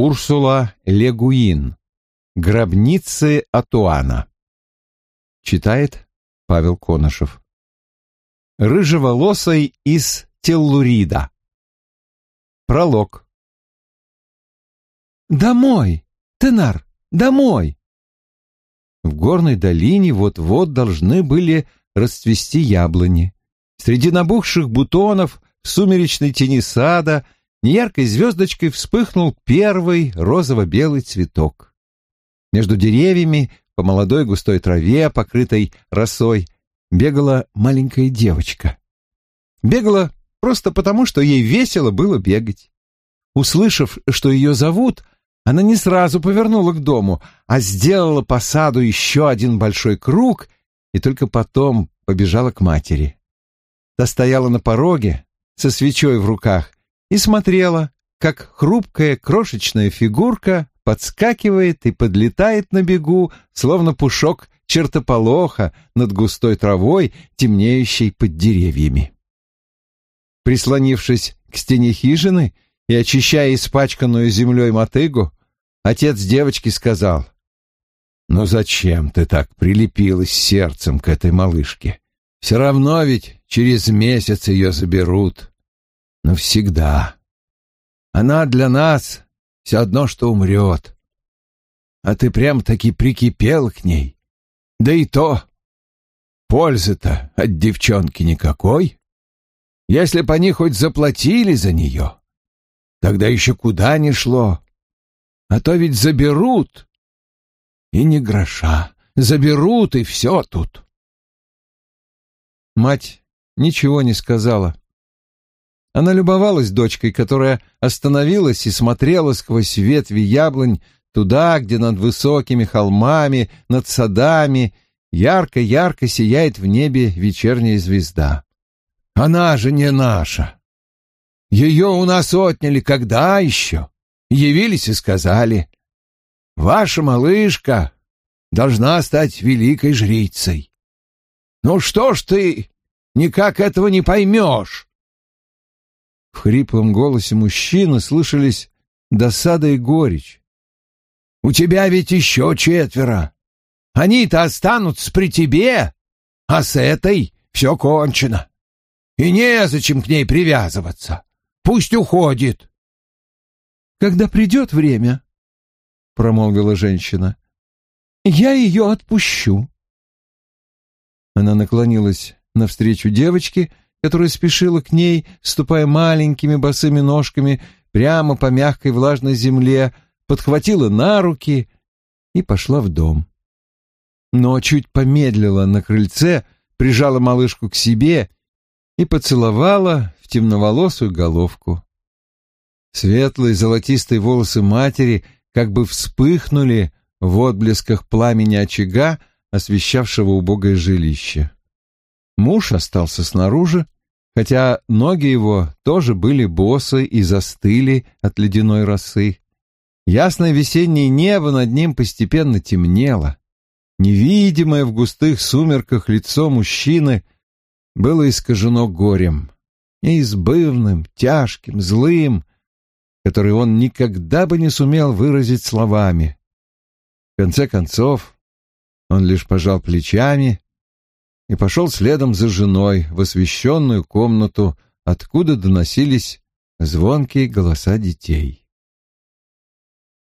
Урсула Легуин. Гробницы Атуана. Читает Павел Конышев. Рыжеволосый из Теллурида. Пролог. «Домой! Тенар, домой!» В горной долине вот-вот должны были расцвести яблони. Среди набухших бутонов в сумеречной тени сада неяркой звездочкой вспыхнул первый розово-белый цветок. Между деревьями, по молодой густой траве, покрытой росой, бегала маленькая девочка. Бегала просто потому, что ей весело было бегать. Услышав, что ее зовут, она не сразу повернула к дому, а сделала по саду еще один большой круг и только потом побежала к матери. Та стояла на пороге со свечой в руках и смотрела, как хрупкая крошечная фигурка подскакивает и подлетает на бегу, словно пушок чертополоха над густой травой, темнеющей под деревьями. Прислонившись к стене хижины и очищая испачканную землей мотыгу, отец девочки сказал, «Ну зачем ты так прилепилась сердцем к этой малышке? Все равно ведь через месяц ее заберут. Навсегда. Она для нас все одно, что умрет. А ты прям-таки прикипел к ней. Да и то, пользы-то от девчонки никакой. Если бы они хоть заплатили за нее, тогда еще куда ни шло. А то ведь заберут. И не гроша. Заберут, и все тут. Мать ничего не сказала. Она любовалась дочкой, которая остановилась и смотрела сквозь ветви яблонь туда, где над высокими холмами, над садами ярко-ярко сияет в небе вечерняя звезда. Она же не наша. Ее у нас отняли когда еще? Явились и сказали, «Ваша малышка должна стать великой жрицей». Ну что ж ты никак этого не поймешь? В хриплом голосе мужчины слышались досада и горечь. У тебя ведь еще четверо. Они-то останутся при тебе, а с этой все кончено. И незачем к ней привязываться. Пусть уходит. Когда придет время, — промолвила женщина, — я ее отпущу. Она наклонилась навстречу девочке, которая спешила к ней, ступая маленькими босыми ножками прямо по мягкой влажной земле, подхватила на руки и пошла в дом. Но чуть помедлила на крыльце, прижала малышку к себе и поцеловала в темноволосую головку. Светлые золотистые волосы матери как бы вспыхнули в отблесках пламени очага, освещавшего убогое жилище. Муж остался снаружи, хотя ноги его тоже были босы и застыли от ледяной росы. Ясное весеннее небо над ним постепенно темнело. Невидимое в густых сумерках лицо мужчины было искажено горем, неизбывным, тяжким, злым, который он никогда бы не сумел выразить словами. В конце концов, он лишь пожал плечами и пошел следом за женой в освещенную комнату, откуда доносились звонкие голоса детей.